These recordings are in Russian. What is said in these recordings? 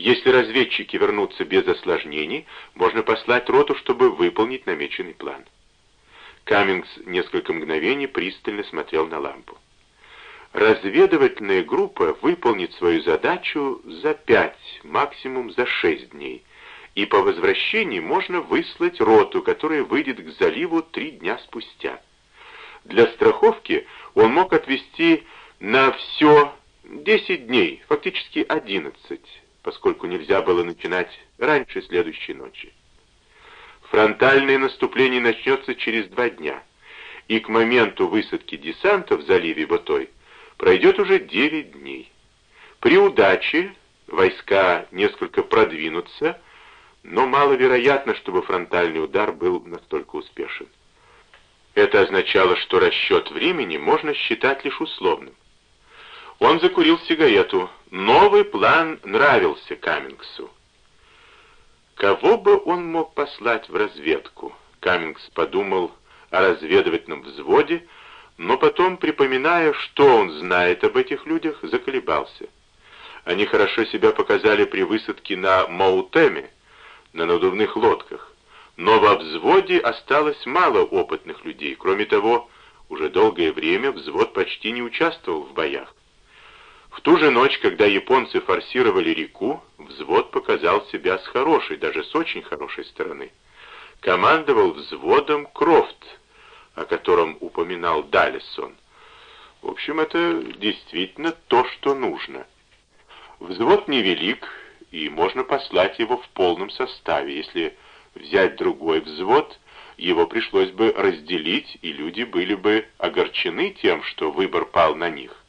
Если разведчики вернутся без осложнений, можно послать роту, чтобы выполнить намеченный план. Каммингс несколько мгновений пристально смотрел на лампу. Разведывательная группа выполнит свою задачу за пять, максимум за шесть дней, и по возвращении можно выслать роту, которая выйдет к заливу три дня спустя. Для страховки он мог отвести на все 10 дней, фактически 11, поскольку нельзя было начинать раньше следующей ночи. Фронтальное наступление начнется через два дня, и к моменту высадки десанта в заливе Ботой пройдет уже 9 дней. При удаче войска несколько продвинутся, но маловероятно, чтобы фронтальный удар был настолько успешен. Это означало, что расчет времени можно считать лишь условным. Он закурил сигарету. Новый план нравился Каммингсу. Кого бы он мог послать в разведку? Каммингс подумал о разведывательном взводе, но потом, припоминая, что он знает об этих людях, заколебался. Они хорошо себя показали при высадке на Маутеме, на надувных лодках. Но во взводе осталось мало опытных людей. Кроме того, уже долгое время взвод почти не участвовал в боях. В ту же ночь, когда японцы форсировали реку, взвод показал себя с хорошей, даже с очень хорошей стороны. Командовал взводом Крофт, о котором упоминал Даллесон. В общем, это действительно то, что нужно. Взвод невелик, и можно послать его в полном составе, если взять другой взвод, его пришлось бы разделить, и люди были бы огорчены тем, что выбор пал на них.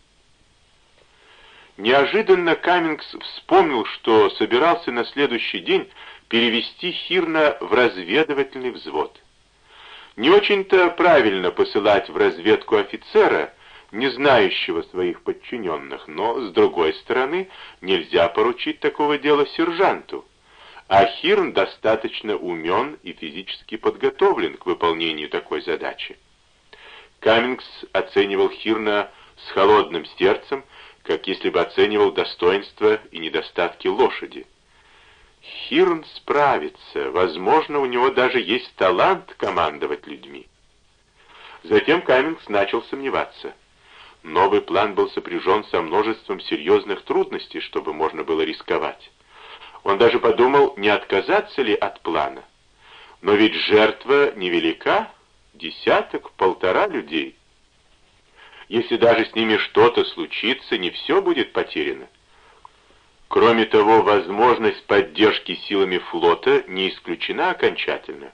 Неожиданно Каммингс вспомнил, что собирался на следующий день перевести Хирна в разведывательный взвод. Не очень-то правильно посылать в разведку офицера, не знающего своих подчиненных, но, с другой стороны, нельзя поручить такого дела сержанту а Хирн достаточно умен и физически подготовлен к выполнению такой задачи. Каммингс оценивал Хирна с холодным сердцем, как если бы оценивал достоинства и недостатки лошади. Хирн справится, возможно, у него даже есть талант командовать людьми. Затем Каммингс начал сомневаться. Новый план был сопряжен со множеством серьезных трудностей, чтобы можно было рисковать. Он даже подумал, не отказаться ли от плана. Но ведь жертва невелика, десяток, полтора людей. Если даже с ними что-то случится, не все будет потеряно. Кроме того, возможность поддержки силами флота не исключена окончательно.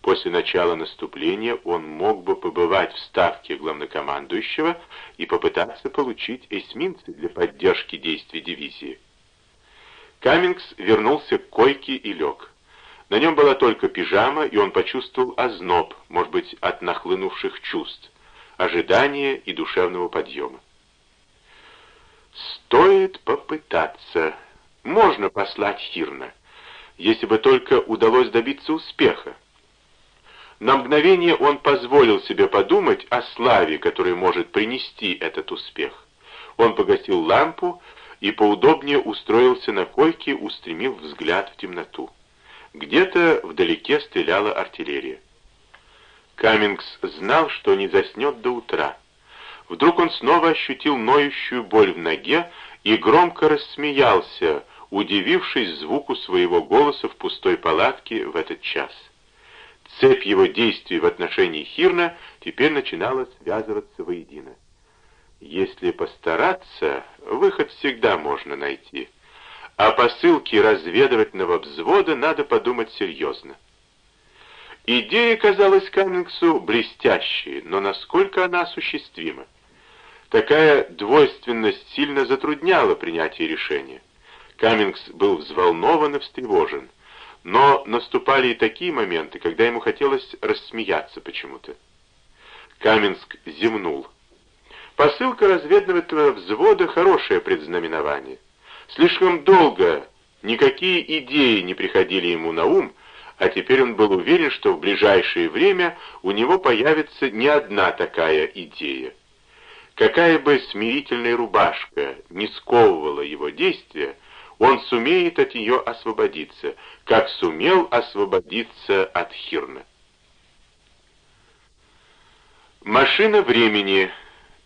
После начала наступления он мог бы побывать в ставке главнокомандующего и попытаться получить эсминцы для поддержки действий дивизии. Каммингс вернулся к койке и лег. На нем была только пижама, и он почувствовал озноб, может быть, от нахлынувших чувств, ожидания и душевного подъема. Стоит попытаться. Можно послать Хирна, если бы только удалось добиться успеха. На мгновение он позволил себе подумать о славе, которую может принести этот успех. Он погасил лампу, и поудобнее устроился на койке, устремив взгляд в темноту. Где-то вдалеке стреляла артиллерия. Каммингс знал, что не заснет до утра. Вдруг он снова ощутил ноющую боль в ноге и громко рассмеялся, удивившись звуку своего голоса в пустой палатке в этот час. Цепь его действий в отношении Хирна теперь начинала связываться воедино. Если постараться, выход всегда можно найти. А посылки разведывательного взвода надо подумать серьезно. Идея казалась Каммингсу блестящей, но насколько она осуществима? Такая двойственность сильно затрудняла принятие решения. Каммингс был взволнован и встревожен, но наступали и такие моменты, когда ему хотелось рассмеяться почему-то. Каменск зевнул. Посылка разведывательного взвода — хорошее предзнаменование. Слишком долго никакие идеи не приходили ему на ум, а теперь он был уверен, что в ближайшее время у него появится не одна такая идея. Какая бы смирительная рубашка не сковывала его действия, он сумеет от нее освободиться, как сумел освободиться от Хирна. Машина времени.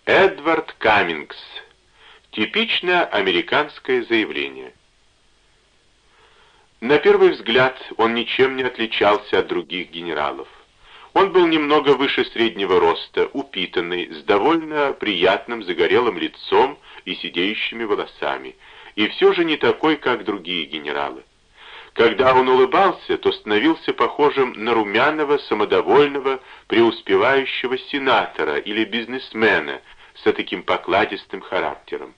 Эдвард Каммингс. Типичное американское заявление. На первый взгляд он ничем не отличался от других генералов. Он был немного выше среднего роста, упитанный, с довольно приятным загорелым лицом и сидеющими волосами, и все же не такой, как другие генералы. Когда он улыбался, то становился похожим на румяного, самодовольного, преуспевающего сенатора или бизнесмена с таким покладистым характером.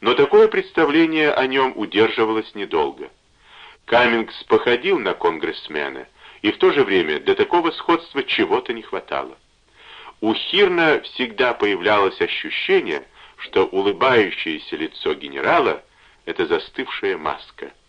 Но такое представление о нем удерживалось недолго. Каммингс походил на конгрессмена, и в то же время для такого сходства чего-то не хватало. У Хирна всегда появлялось ощущение, что улыбающееся лицо генерала — это застывшая маска —